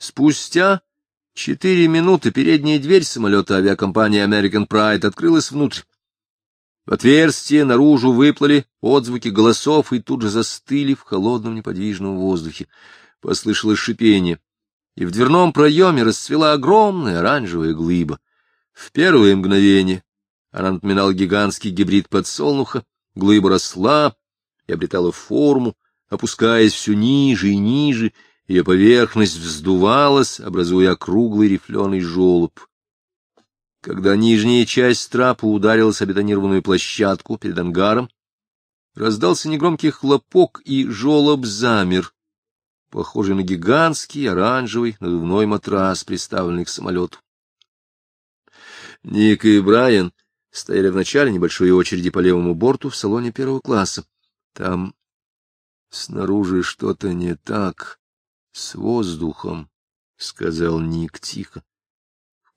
Спустя четыре минуты передняя дверь самолета авиакомпании American Pride открылась внутрь. В отверстие наружу выплыли отзвуки голосов и тут же застыли в холодном неподвижном воздухе. Послышалось шипение, и в дверном проеме расцвела огромная оранжевая глыба. В первое мгновение она напоминала гигантский гибрид подсолнуха, глыба росла и обретала форму, опускаясь все ниже и ниже, ее поверхность вздувалась, образуя округлый рифленый желоб. Когда нижняя часть трапа ударилась о бетонированную площадку перед ангаром, раздался негромкий хлопок, и жолоб замер, похожий на гигантский оранжевый надувной матрас, приставленный к самолету. Ник и Брайан стояли в начале небольшой очереди по левому борту в салоне первого класса. Там снаружи что-то не так, с воздухом, — сказал Ник тихо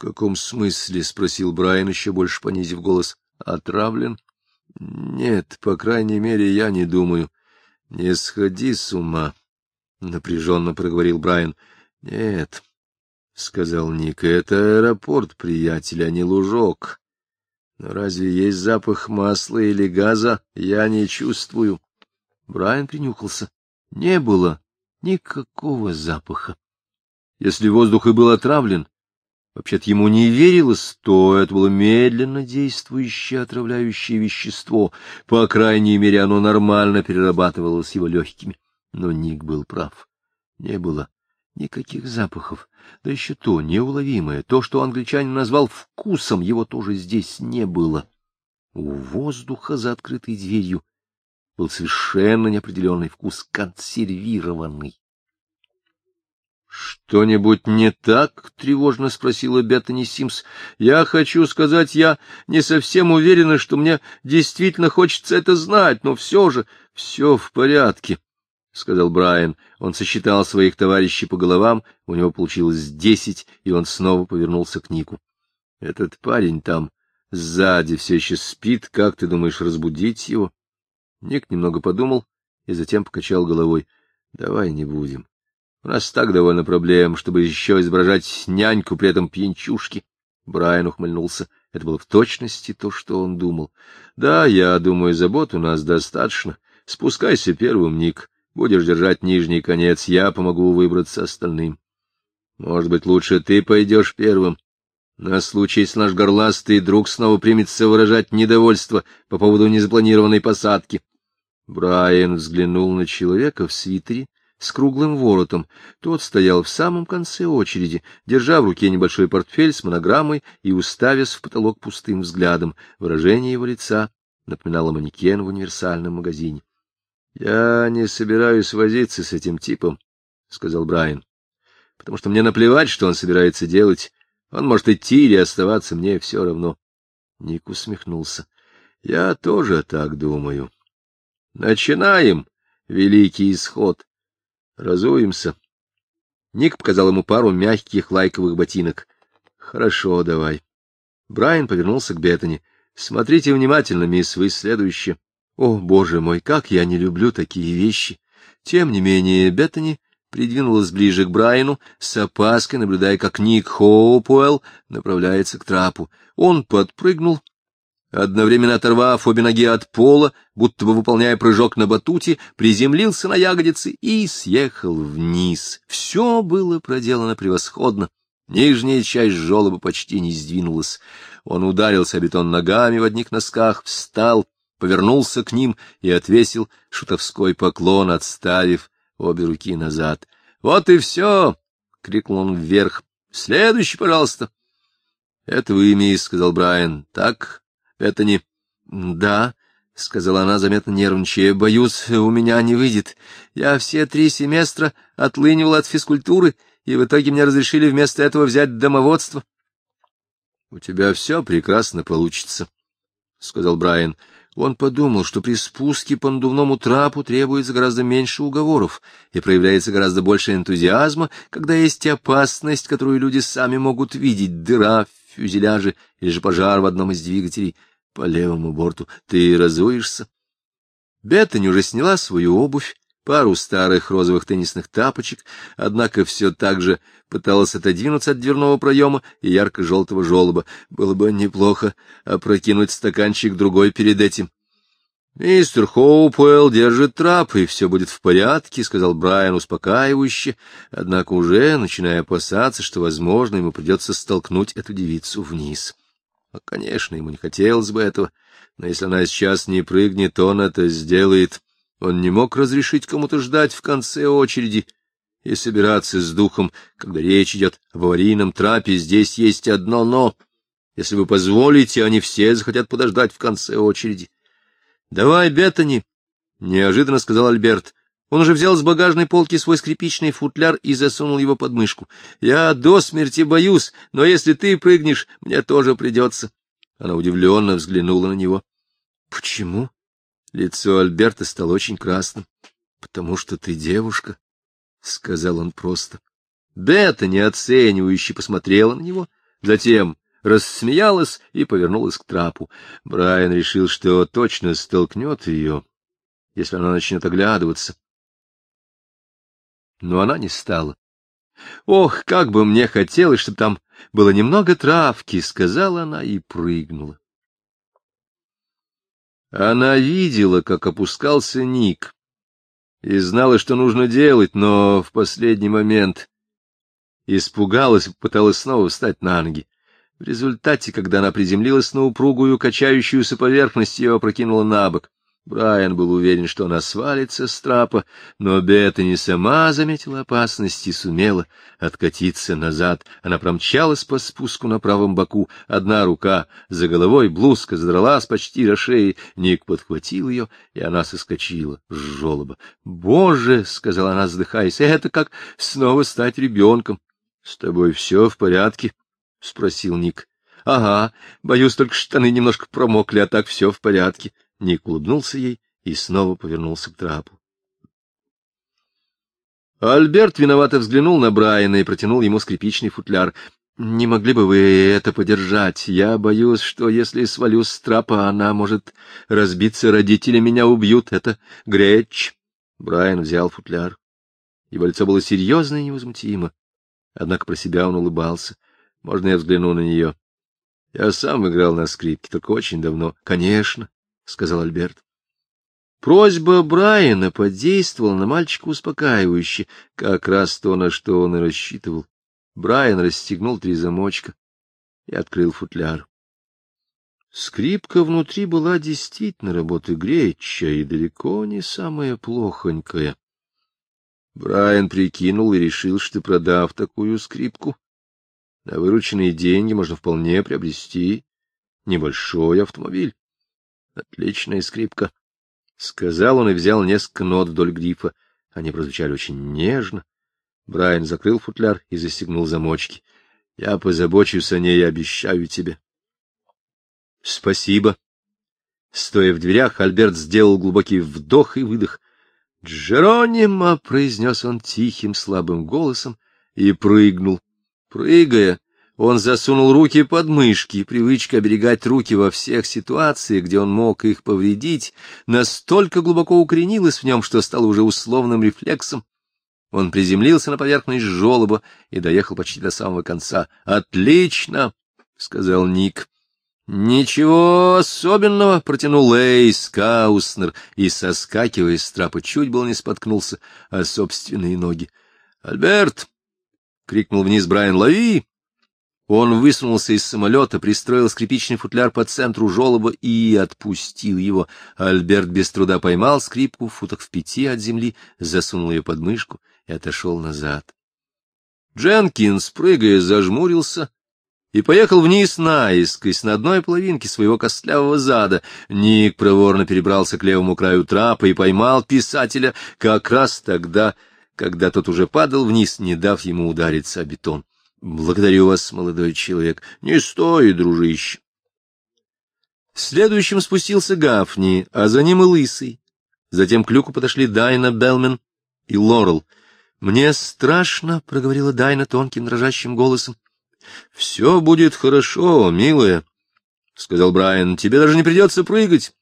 каком смысле? — спросил Брайан, еще больше понизив голос. — Отравлен? — Нет, по крайней мере, я не думаю. — Не сходи с ума, — напряженно проговорил Брайан. — Нет, — сказал Ник, — это аэропорт, приятель, а не лужок. Но разве есть запах масла или газа? Я не чувствую. Брайан принюхался. Не было никакого запаха. Если воздух и был отравлен, Вообще-то ему не верилось, то это было медленно действующее отравляющее вещество. По крайней мере, оно нормально перерабатывалось его легкими. Но Ник был прав. Не было никаких запахов. Да еще то неуловимое, то, что англичанин назвал вкусом, его тоже здесь не было. У воздуха за открытой дверью был совершенно неопределенный вкус, консервированный. «Что-нибудь не так?» — тревожно спросила Беттани Симс. «Я хочу сказать, я не совсем уверена, что мне действительно хочется это знать, но все же все в порядке», — сказал Брайан. Он сосчитал своих товарищей по головам, у него получилось десять, и он снова повернулся к Нику. «Этот парень там сзади все еще спит, как ты думаешь разбудить его?» Ник немного подумал и затем покачал головой. «Давай не будем». У нас так довольно проблем, чтобы еще изображать няньку, при этом пьянчушки. Брайан ухмыльнулся. Это было в точности то, что он думал. Да, я думаю, забот у нас достаточно. Спускайся первым, Ник. Будешь держать нижний конец, я помогу выбраться остальным. Может быть, лучше ты пойдешь первым. На случай, если наш горластый друг снова примется выражать недовольство по поводу незапланированной посадки. Брайан взглянул на человека в свитере, с круглым воротом. Тот стоял в самом конце очереди, держа в руке небольшой портфель с монограммой и уставясь в потолок пустым взглядом. Выражение его лица напоминало манекен в универсальном магазине. — Я не собираюсь возиться с этим типом, — сказал Брайан, — потому что мне наплевать, что он собирается делать. Он может идти или оставаться, мне все равно. Ник усмехнулся. — Я тоже так думаю. — Начинаем, великий исход. Разуемся. Ник показал ему пару мягких лайковых ботинок. — Хорошо, давай. Брайан повернулся к Беттани. — Смотрите внимательно, мисс, вы следующие. О, боже мой, как я не люблю такие вещи! Тем не менее, Беттани придвинулась ближе к Брайану, с опаской наблюдая, как Ник Хоупуэлл направляется к трапу. Он подпрыгнул одновременно оторвав обе ноги от пола, будто бы выполняя прыжок на батуте, приземлился на ягодицы и съехал вниз. Все было проделано превосходно. Нижняя часть жолоба почти не сдвинулась. Он ударился о бетон ногами в одних носках, встал, повернулся к ним и отвесил шутовской поклон, отставив обе руки назад. — Вот и все! — крикнул он вверх. — Следующий, пожалуйста. — Это вы, мисс, — сказал Брайан. — Так, это не... — Да, — сказала она, заметно нервничая, — боюсь, у меня не выйдет. Я все три семестра отлынивала от физкультуры, и в итоге мне разрешили вместо этого взять домоводство. — У тебя все прекрасно получится, — сказал Брайан. Он подумал, что при спуске по надувному трапу требуется гораздо меньше уговоров и проявляется гораздо больше энтузиазма, когда есть опасность, которую люди сами могут видеть, дыра в фюзеляже или же пожар в одном из двигателей — по левому борту. Ты разуешься? Беттани уже сняла свою обувь, пару старых розовых теннисных тапочек, однако все так же пыталась отодвинуться от дверного проема и ярко-желтого желоба. Было бы неплохо опрокинуть стаканчик другой перед этим. — Мистер Хоупуэлл держит трап, и все будет в порядке, — сказал Брайан успокаивающе, однако уже начиная опасаться, что, возможно, ему придется столкнуть эту девицу вниз. А, конечно, ему не хотелось бы этого, но если она сейчас не прыгнет, он это сделает. Он не мог разрешить кому-то ждать в конце очереди и собираться с духом, когда речь идет об аварийном трапе, здесь есть одно «но». Если вы позволите, они все захотят подождать в конце очереди. — Давай, Беттани, — неожиданно сказал Альберт. Он уже взял с багажной полки свой скрипичный футляр и засунул его под мышку. — Я до смерти боюсь, но если ты прыгнешь, мне тоже придется. Она удивленно взглянула на него. — Почему? Лицо Альберта стало очень красным. — Потому что ты девушка, — сказал он просто. Бетта неоценивающе посмотрела на него, затем рассмеялась и повернулась к трапу. Брайан решил, что точно столкнет ее, если она начнет оглядываться. Но она не стала. «Ох, как бы мне хотелось, чтобы там было немного травки!» — сказала она и прыгнула. Она видела, как опускался Ник, и знала, что нужно делать, но в последний момент испугалась пыталась снова встать на ноги. В результате, когда она приземлилась на упругую, качающуюся поверхность, ее опрокинула на бок. Брайан был уверен, что она свалится с трапа, но Беттани сама заметила опасность и сумела откатиться назад. Она промчалась по спуску на правом боку, одна рука за головой, блузка задралась почти до шеи. Ник подхватил ее, и она соскочила с жолоба. — Боже! — сказала она, вздыхаясь, — это как снова стать ребенком. — С тобой все в порядке? — спросил Ник. — Ага, боюсь, только штаны немножко промокли, а так все в порядке. Ник улыбнулся ей и снова повернулся к трапу. Альберт виновато взглянул на Брайана и протянул ему скрипичный футляр. — Не могли бы вы это подержать? Я боюсь, что если свалю с трапа, она может разбиться, родители меня убьют. Это греч. Брайан взял футляр. Его лицо было серьезно и невозмутимо. Однако про себя он улыбался. Можно я взгляну на нее? Я сам играл на скрипке, только очень давно. Конечно, — сказал Альберт. Просьба Брайана подействовала на мальчика успокаивающе, как раз то, на что он и рассчитывал. Брайан расстегнул три замочка и открыл футляр. Скрипка внутри была действительно работы Греча и далеко не самая плохонькая. Брайан прикинул и решил, что, продав такую скрипку, на вырученные деньги можно вполне приобрести небольшой автомобиль. Отличная скрипка, — сказал он и взял несколько нот вдоль грифа. Они прозвучали очень нежно. Брайан закрыл футляр и застегнул замочки. — Я позабочусь о ней, обещаю тебе. — Спасибо. Стоя в дверях, Альберт сделал глубокий вдох и выдох. — Джеронимо! — произнес он тихим, слабым голосом и прыгнул. Прыгая, он засунул руки под мышки, привычка оберегать руки во всех ситуациях, где он мог их повредить, настолько глубоко укоренилась в нем, что стало уже условным рефлексом. Он приземлился на поверхность жолоба и доехал почти до самого конца. «Отлично!» — сказал Ник. «Ничего особенного!» — протянул Эйс Кауснер и, соскакивая с трапа, чуть было не споткнулся о собственные ноги. «Альберт!» — крикнул вниз Брайан. «Лови!» Он высунулся из самолета, пристроил скрипичный футляр по центру жолоба и отпустил его. Альберт без труда поймал скрипку в футах в пяти от земли, засунул ее под мышку и отошел назад. Дженкинс, прыгая, зажмурился и поехал вниз наискось на одной половинке своего костлявого зада. Ник проворно перебрался к левому краю трапа и поймал писателя как раз тогда, когда тот уже падал вниз, не дав ему удариться о бетон. Благодарю вас, молодой человек. Не стоит, дружище. Следующим спустился Гафни, а за ним и Лысый. Затем к люку подошли Дайна Белмен и Лорел. — Мне страшно, — проговорила Дайна тонким дрожащим голосом. — Все будет хорошо, милая, — сказал Брайан. — Тебе даже не придется прыгать.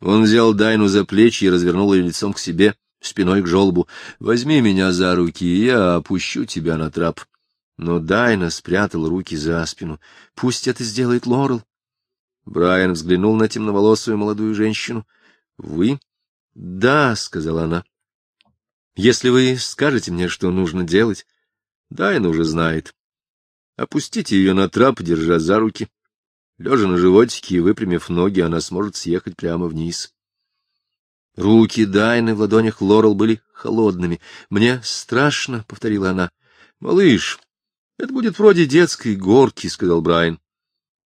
Он взял Дайну за плечи и развернул ее лицом к себе. — спиной к желобу. — Возьми меня за руки, и я опущу тебя на трап. Но Дайна спрятал руки за спину. — Пусть это сделает Лорел. Брайан взглянул на темноволосую молодую женщину. — Вы? — Да, — сказала она. — Если вы скажете мне, что нужно делать. Дайна уже знает. Опустите ее на трап, держа за руки. Лежа на животике и выпрямив ноги, она сможет съехать прямо вниз. Руки Дайны в ладонях Лорел были холодными. — Мне страшно, — повторила она. — Малыш, это будет вроде детской горки, — сказал Брайан.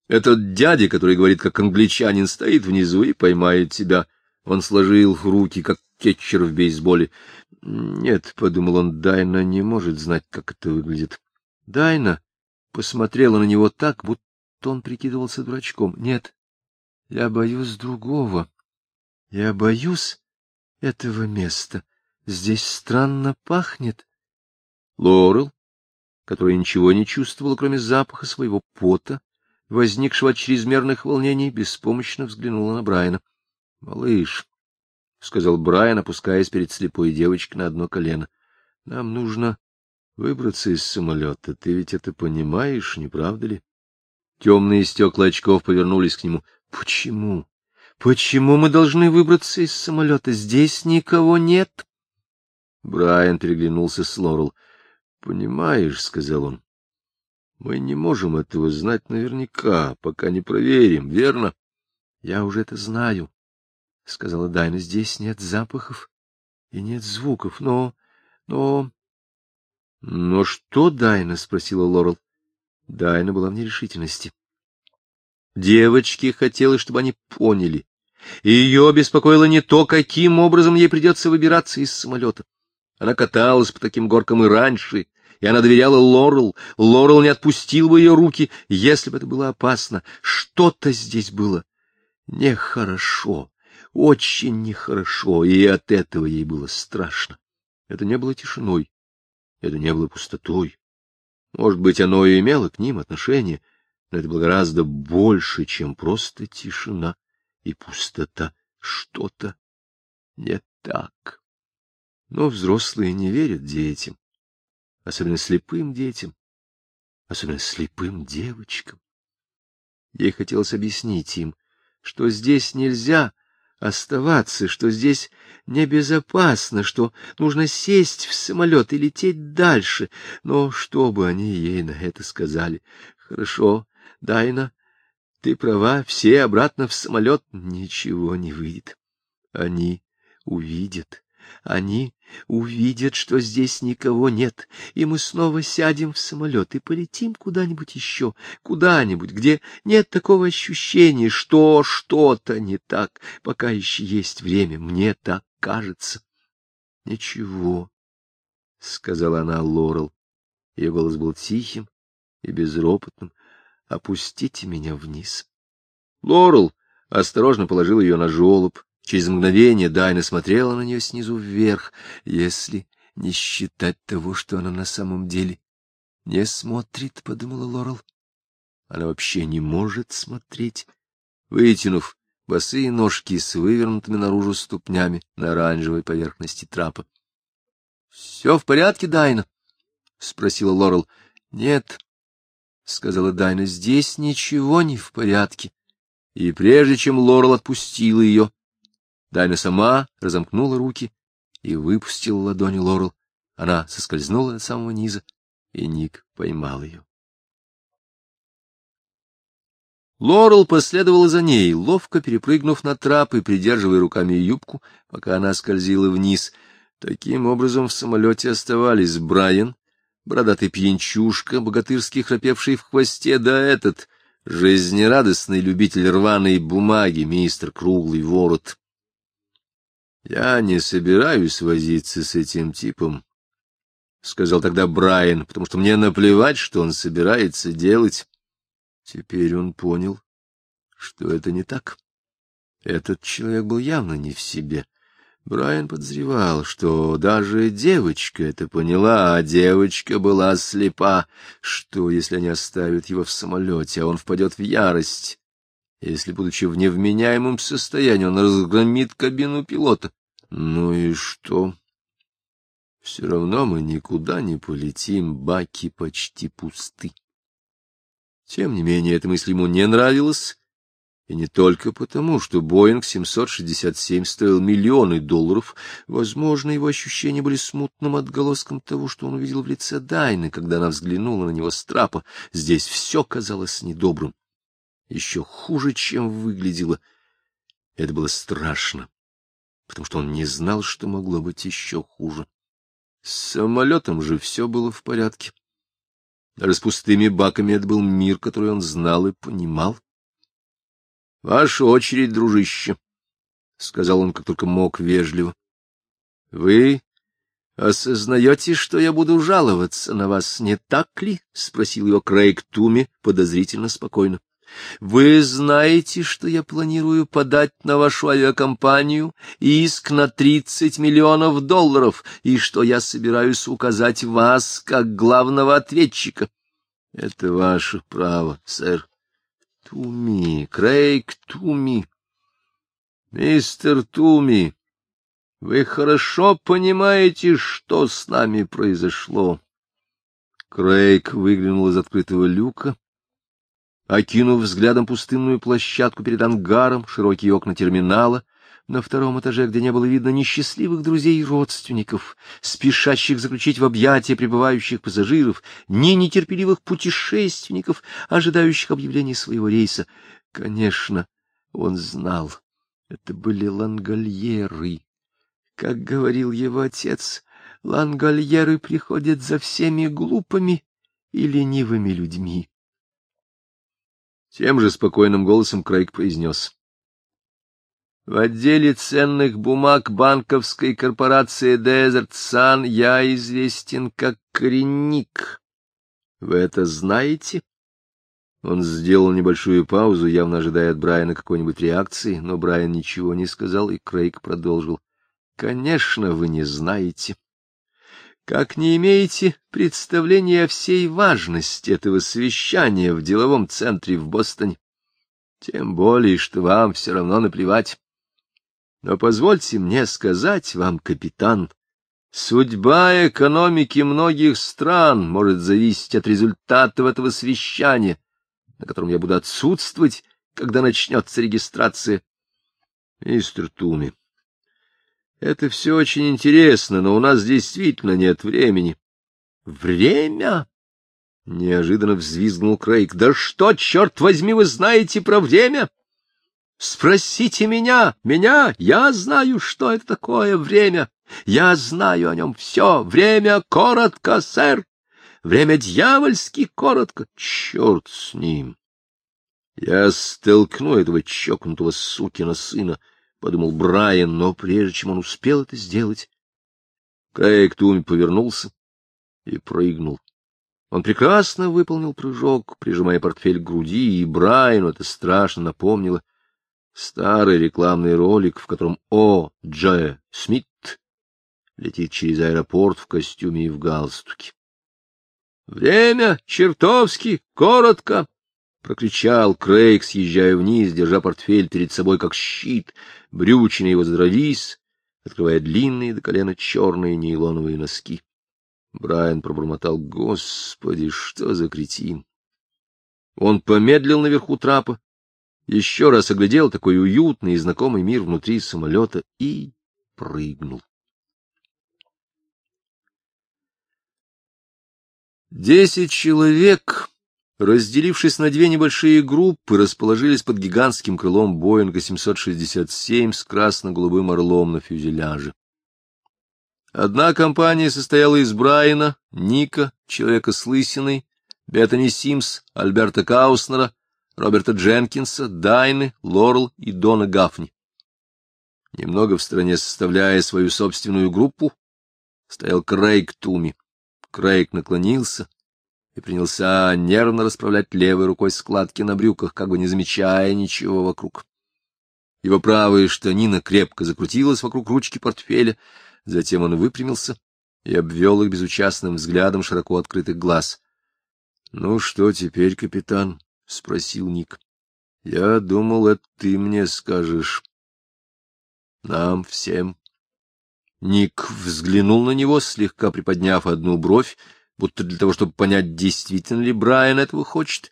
Этот дядя, который говорит, как англичанин, стоит внизу и поймает тебя. Он сложил руки, как кетчер в бейсболе. Нет, — подумал он, — Дайна не может знать, как это выглядит. Дайна посмотрела на него так, будто он прикидывался дурачком. Нет, я боюсь другого. Я боюсь этого места. Здесь странно пахнет. Лорел, которая ничего не чувствовала, кроме запаха своего пота, возникшего от чрезмерных волнений, беспомощно взглянула на Брайана. — Малыш, — сказал Брайан, опускаясь перед слепой девочкой на одно колено, — нам нужно выбраться из самолета. Ты ведь это понимаешь, не правда ли? Темные стекла очков повернулись к нему. — Почему? Почему мы должны выбраться из самолета? Здесь никого нет. Брайан переглянулся с Лорел. — Понимаешь, — сказал он, — мы не можем этого знать наверняка, пока не проверим, верно? — Я уже это знаю, — сказала Дайна. — Здесь нет запахов и нет звуков, но... но... — Но что, Дайна? — спросила Лорел. Дайна была в нерешительности. Девочке хотелось, чтобы они поняли, ее беспокоило не то, каким образом ей придется выбираться из самолета. Она каталась по таким горкам и раньше, и она доверяла Лорел. Лорел не отпустил бы ее руки, если бы это было опасно. Что-то здесь было нехорошо, очень нехорошо, и от этого ей было страшно. Это не было тишиной, это не было пустотой. Может быть, оно и имело к ним отношение, но это было гораздо больше, чем просто тишина и пустота. Что-то не так. Но взрослые не верят детям, особенно слепым детям, особенно слепым девочкам. Ей хотелось объяснить им, что здесь нельзя оставаться, что здесь небезопасно, что нужно сесть в самолет и лететь дальше. Но что бы они ей на это сказали? Хорошо, Дайна, ты права, все обратно в самолет. Ничего не выйдет. Они увидят. Они увидят, что здесь никого нет, и мы снова сядем в самолет и полетим куда-нибудь еще, куда-нибудь, где нет такого ощущения, что что-то не так, пока еще есть время, мне так кажется. — Ничего, — сказала она Лорел. Ее голос был тихим и безропотным опустите меня вниз. Лорел осторожно положил ее на желоб. Через мгновение Дайна смотрела на нее снизу вверх, если не считать того, что она на самом деле не смотрит, — подумала Лорел. Она вообще не может смотреть. Вытянув босые ножки с вывернутыми наружу ступнями на оранжевой поверхности трапа. — Все в порядке, Дайна? — спросила Лорел. — Нет, — сказала Дайна, — здесь ничего не в порядке. И прежде чем Лорел отпустила ее, Дайна сама разомкнула руки и выпустила ладони Лорел. Она соскользнула до самого низа, и Ник поймал ее. Лорел последовала за ней, ловко перепрыгнув на трап и придерживая руками юбку, пока она скользила вниз. Таким образом в самолете оставались Брайан, бородатый пьянчушка, богатырский храпевший в хвосте, да этот жизнерадостный любитель рваной бумаги, мистер Круглый Ворот. Я не собираюсь возиться с этим типом, — сказал тогда Брайан, — потому что мне наплевать, что он собирается делать. Теперь он понял, что это не так. Этот человек был явно не в себе. Брайан подозревал, что даже девочка это поняла, а девочка была слепа. Что, если они оставят его в самолете, а он впадет в ярость? Если, будучи в невменяемом состоянии, он разгромит кабину пилота? Ну и что? Все равно мы никуда не полетим, баки почти пусты. Тем не менее, эта мысль ему не нравилась, и не только потому, что Боинг 767 стоил миллионы долларов. Возможно, его ощущения были смутным отголоском того, что он увидел в лице Дайны, когда она взглянула на него с трапа. Здесь все казалось недобрым. Еще хуже, чем выглядело. Это было страшно, потому что он не знал, что могло быть еще хуже. С самолетом же все было в порядке. Даже с пустыми баками это был мир, который он знал и понимал. — Ваша очередь, дружище, — сказал он, как только мог вежливо. — Вы осознаете, что я буду жаловаться на вас, не так ли? — спросил его Крейг Туми подозрительно спокойно. — Вы знаете, что я планирую подать на вашу авиакомпанию иск на тридцать миллионов долларов, и что я собираюсь указать вас как главного ответчика. — Это ваше право, сэр. Туми, Крейг Туми. Мистер Туми, вы хорошо понимаете, что с нами произошло. Крейг выглянул из открытого люка, окинув взглядом пустынную площадку перед ангаром, широкие окна терминала, на втором этаже, где не было видно ни счастливых друзей и родственников, спешащих заключить в объятия прибывающих пассажиров, ни нетерпеливых путешественников, ожидающих объявления своего рейса. Конечно, он знал, это были лангольеры. Как говорил его отец, лангольеры приходят за всеми глупыми и ленивыми людьми. Тем же спокойным голосом Крейг произнес — в отделе ценных бумаг банковской корпорации Desert Sun я известен как коренник. Вы это знаете? Он сделал небольшую паузу, явно ожидая от Брайана какой-нибудь реакции, но Брайан ничего не сказал, и Крейг продолжил. — Конечно, вы не знаете. Как не имеете представления о всей важности этого совещания в деловом центре в Бостоне. Тем более, что вам все равно наплевать. Но позвольте мне сказать вам, капитан, судьба экономики многих стран может зависеть от результатов этого совещания, на котором я буду отсутствовать, когда начнется регистрация. Мистер Туми, это все очень интересно, но у нас действительно нет времени. Время? Неожиданно взвизгнул Крейг. Да что, черт возьми, вы знаете про время? Спросите меня, меня, я знаю, что это такое время. Я знаю о нем все. Время коротко, сэр. Время дьявольски коротко. Черт с ним. Я столкну этого чокнутого сукина сына, — подумал Брайан, но прежде чем он успел это сделать, Крейг Туми повернулся и прыгнул. Он прекрасно выполнил прыжок, прижимая портфель к груди, и Брайану это страшно напомнило — Старый рекламный ролик, в котором О. Дж. Смит летит через аэропорт в костюме и в галстуке. — Время чертовски коротко! — прокричал Крейг, съезжая вниз, держа портфель перед собой как щит. Брючины его задрались, открывая длинные до колена черные нейлоновые носки. Брайан пробормотал, — Господи, что за кретин! Он помедлил наверху трапа, еще раз оглядел такой уютный и знакомый мир внутри самолета и прыгнул. Десять человек, разделившись на две небольшие группы, расположились под гигантским крылом Боинга 767 с красно-голубым орлом на фюзеляже. Одна компания состояла из Брайана, Ника, человека с лысиной, Беттани Симс, Альберта Кауснера, Роберта Дженкинса, Дайны, Лорел и Дона Гафни. Немного в стороне, составляя свою собственную группу, стоял Крейг Туми. Крейг наклонился и принялся нервно расправлять левой рукой складки на брюках, как бы не замечая ничего вокруг. Его правая штанина крепко закрутилась вокруг ручки портфеля, затем он выпрямился и обвел их безучастным взглядом широко открытых глаз. — Ну что теперь, капитан? — спросил Ник. — Я думал, это ты мне скажешь. — Нам всем. Ник взглянул на него, слегка приподняв одну бровь, будто для того, чтобы понять, действительно ли Брайан этого хочет.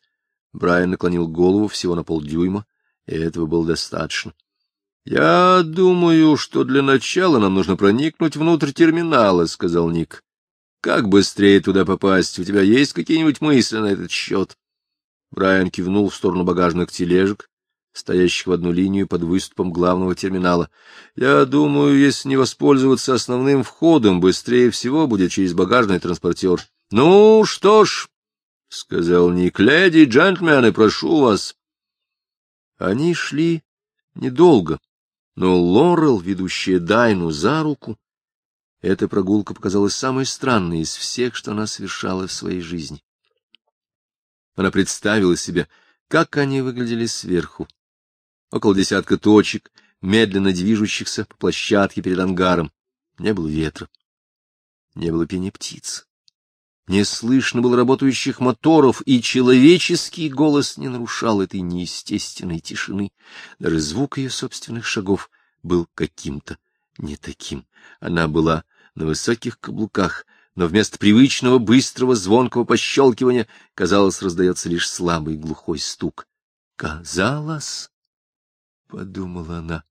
Брайан наклонил голову всего на полдюйма, и этого было достаточно. — Я думаю, что для начала нам нужно проникнуть внутрь терминала, — сказал Ник. — Как быстрее туда попасть? У тебя есть какие-нибудь мысли на этот счет? Брайан кивнул в сторону багажных тележек, стоящих в одну линию под выступом главного терминала. Я думаю, если не воспользоваться основным входом, быстрее всего будет через багажный транспортер. — Ну, что ж, — сказал Ник, — леди джентльмены, прошу вас. Они шли недолго, но Лорел, ведущая Дайну за руку, эта прогулка показалась самой странной из всех, что она совершала в своей жизни. Она представила себе, как они выглядели сверху, около десятка точек, медленно движущихся по площадке перед ангаром. Не было ветра, не было пения птиц. Не слышно было работающих моторов, и человеческий голос не нарушал этой неестественной тишины. Даже звук ее собственных шагов был каким-то не таким. Она была на высоких каблуках, но вместо привычного быстрого звонкого пощелкивания, казалось, раздается лишь слабый глухой стук. Казалось, — подумала она.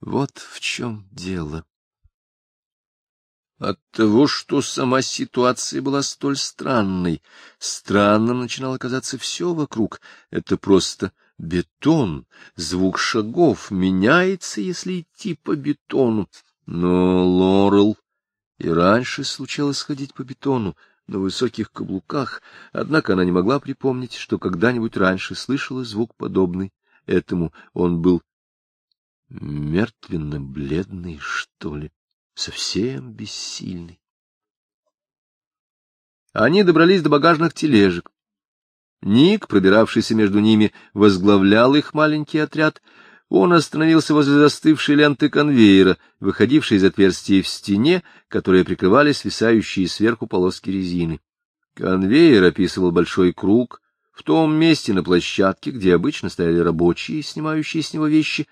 Вот в чем дело. От того, что сама ситуация была столь странной, странным начинало казаться все вокруг. Это просто бетон, звук шагов меняется, если идти по бетону. Но Лорел и раньше случалось ходить по бетону на высоких каблуках, однако она не могла припомнить, что когда-нибудь раньше слышала звук подобный этому он был мертвенно-бледный, что ли, совсем бессильный. Они добрались до багажных тележек. Ник, пробиравшийся между ними, возглавлял их маленький отряд. Он остановился возле застывшей ленты конвейера, выходившей из отверстия в стене, которые прикрывали свисающие сверху полоски резины. Конвейер описывал большой круг, в том месте на площадке, где обычно стояли рабочие, снимающие с него вещи,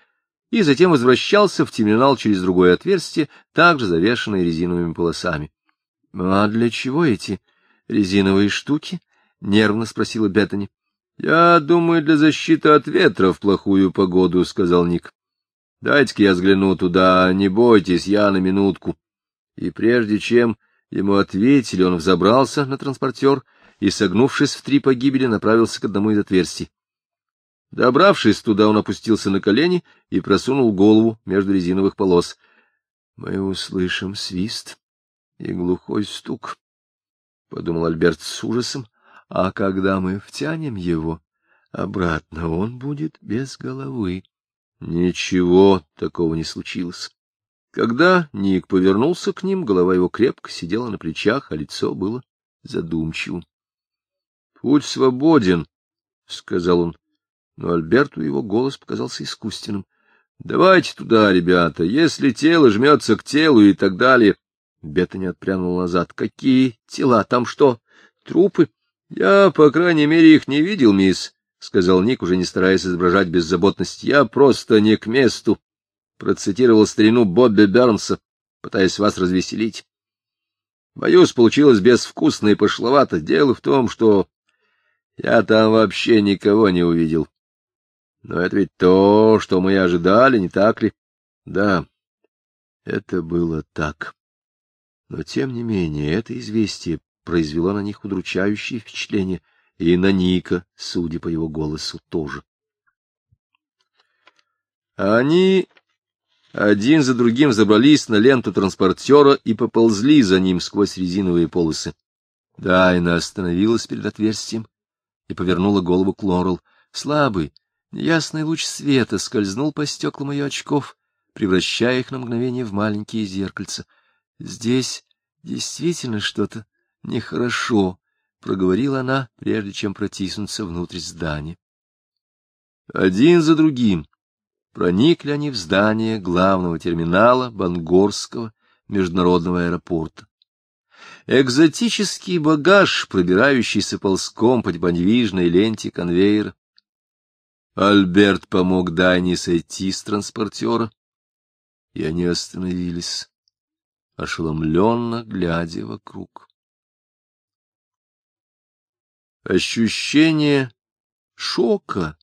и затем возвращался в терминал через другое отверстие, также завешенное резиновыми полосами. — А для чего эти резиновые штуки? — нервно спросила Беттани. — Я думаю, для защиты от ветра в плохую погоду, — сказал Ник. — Дайте-ка я взгляну туда, не бойтесь, я на минутку. И прежде чем ему ответили, он взобрался на транспортер и, согнувшись в три погибели, направился к одному из отверстий. Добравшись туда, он опустился на колени и просунул голову между резиновых полос. Мы услышим свист и глухой стук, — подумал Альберт с ужасом, — а когда мы втянем его, обратно он будет без головы. Ничего такого не случилось. Когда Ник повернулся к ним, голова его крепко сидела на плечах, а лицо было задумчивым. Путь свободен, — сказал он, но Альберту его голос показался искусственным. — Давайте туда, ребята, если тело жмется к телу и так далее. Бета не отпрянул назад. — Какие тела? Там что, трупы? — Я, по крайней мере, их не видел, мисс, — сказал Ник, уже не стараясь изображать беззаботность. — Я просто не к месту. Процитировал старину Бобби Бернса, пытаясь вас развеселить. Боюсь, получилось безвкусно и пошловато. Дело в том, что я там вообще никого не увидел. Но это ведь то, что мы ожидали, не так ли? Да, это было так. Но, тем не менее, это известие произвело на них удручающее впечатление, и на Ника, судя по его голосу, тоже. Они один за другим забрались на ленту транспортера и поползли за ним сквозь резиновые полосы. Дайна остановилась перед отверстием и повернула голову к Лорел. Слабый, неясный луч света скользнул по стеклам ее очков, превращая их на мгновение в маленькие зеркальца. — Здесь действительно что-то нехорошо, — проговорила она, прежде чем протиснуться внутрь здания. Один за другим проникли они в здание главного терминала Бангорского международного аэропорта. Экзотический багаж, пробирающийся ползком по подвижной ленте конвейера. Альберт помог Дайне сойти с транспортера, и они остановились. ошеломленно глядя вокруг. Ощущение шока,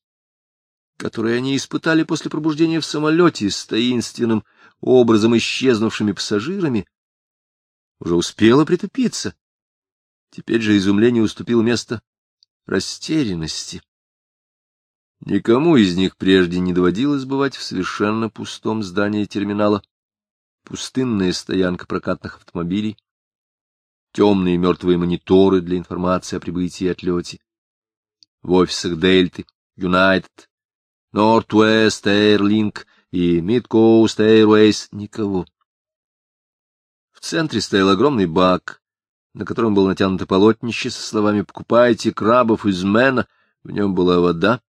которое они испытали после пробуждения в самолете с таинственным образом исчезнувшими пассажирами, уже успело притупиться. Теперь же изумление уступило место растерянности. Никому из них прежде не доводилось бывать в совершенно пустом здании терминала. Пустынная стоянка прокатных автомобилей, темные мертвые мониторы для информации о прибытии и отлете. В офисах Дельты, Юнайтед, Норт-Уэст, Эйрлинк и Мидкоуст Эйрвейс никого. В центре стоял огромный бак, на котором было натянуто полотнище со словами «Покупайте крабов из Мэна». В нем была вода,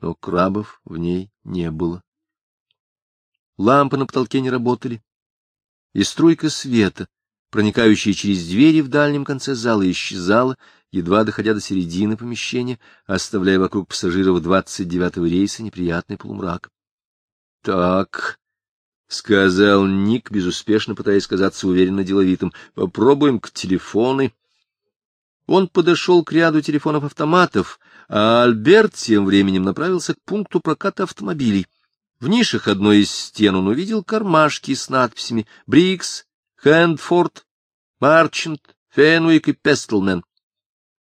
но крабов в ней не было. Лампы на потолке не работали, и струйка света, проникающая через двери в дальнем конце зала, исчезала, едва доходя до середины помещения, оставляя вокруг пассажиров двадцать девятого рейса неприятный полумрак. — Так, — сказал Ник, безуспешно пытаясь казаться уверенно деловитым, — попробуем к телефоны. Он подошел к ряду телефонов-автоматов, а Альберт тем временем направился к пункту проката автомобилей. В нишах одной из стен он увидел кармашки с надписями «Брикс», «Хэндфорд», «Марчант», «Фенуик» и «Пестлмен».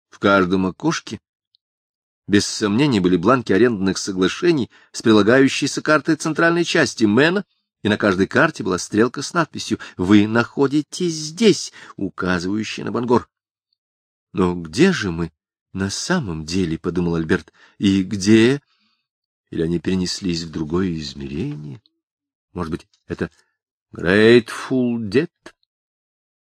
В каждом окошке, без сомнений, были бланки арендных соглашений с прилагающейся картой центральной части Мэна, и на каждой карте была стрелка с надписью «Вы находитесь здесь», указывающая на Бангор. Но где же мы на самом деле, — подумал Альберт, — и где... Или они перенеслись в другое измерение? Может быть, это Grateful Dead?